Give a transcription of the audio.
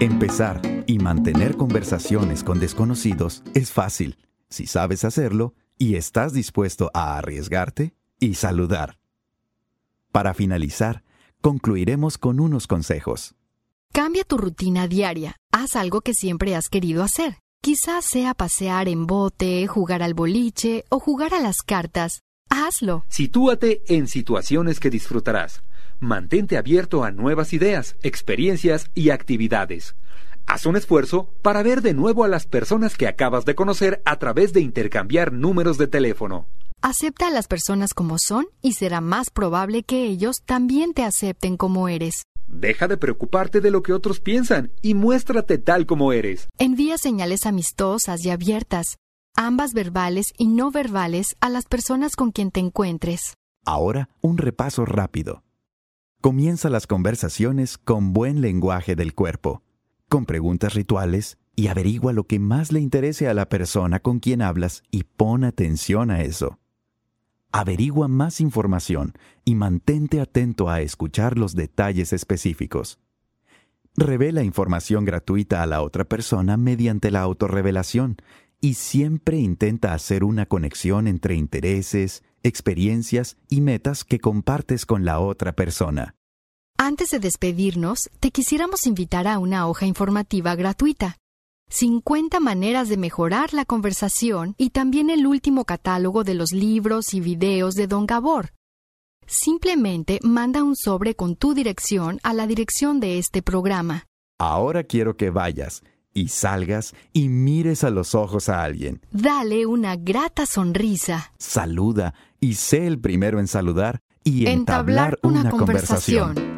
Empezar y mantener conversaciones con desconocidos es fácil si sabes hacerlo y estás dispuesto a arriesgarte y saludar. Para finalizar, concluiremos con unos consejos. Cambia tu rutina diaria. Haz algo que siempre has querido hacer. Quizás sea pasear en bote, jugar al boliche o jugar a las cartas. Hazlo. Sitúate en situaciones que disfrutarás. Mantente abierto a nuevas ideas, experiencias y actividades. Haz un esfuerzo para ver de nuevo a las personas que acabas de conocer a través de intercambiar números de teléfono. Acepta a las personas como son y será más probable que ellos también te acepten como eres. Deja de preocuparte de lo que otros piensan y muéstrate tal como eres. Envía señales amistosas y abiertas, ambas verbales y no verbales, a las personas con quien te encuentres. Ahora, un repaso rápido. Comienza las conversaciones con buen lenguaje del cuerpo con preguntas rituales y averigua lo que más le interese a la persona con quien hablas y pon atención a eso. Averigua más información y mantente atento a escuchar los detalles específicos. Revela información gratuita a la otra persona mediante la autorrevelación y siempre intenta hacer una conexión entre intereses, experiencias y metas que compartes con la otra persona. Antes de despedirnos, te quisiéramos invitar a una hoja informativa gratuita. 50 maneras de mejorar la conversación y también el último catálogo de los libros y videos de Don Gabor. Simplemente manda un sobre con tu dirección a la dirección de este programa. Ahora quiero que vayas y salgas y mires a los ojos a alguien. Dale una grata sonrisa. Saluda y sé el primero en saludar y entablar, una, conversación.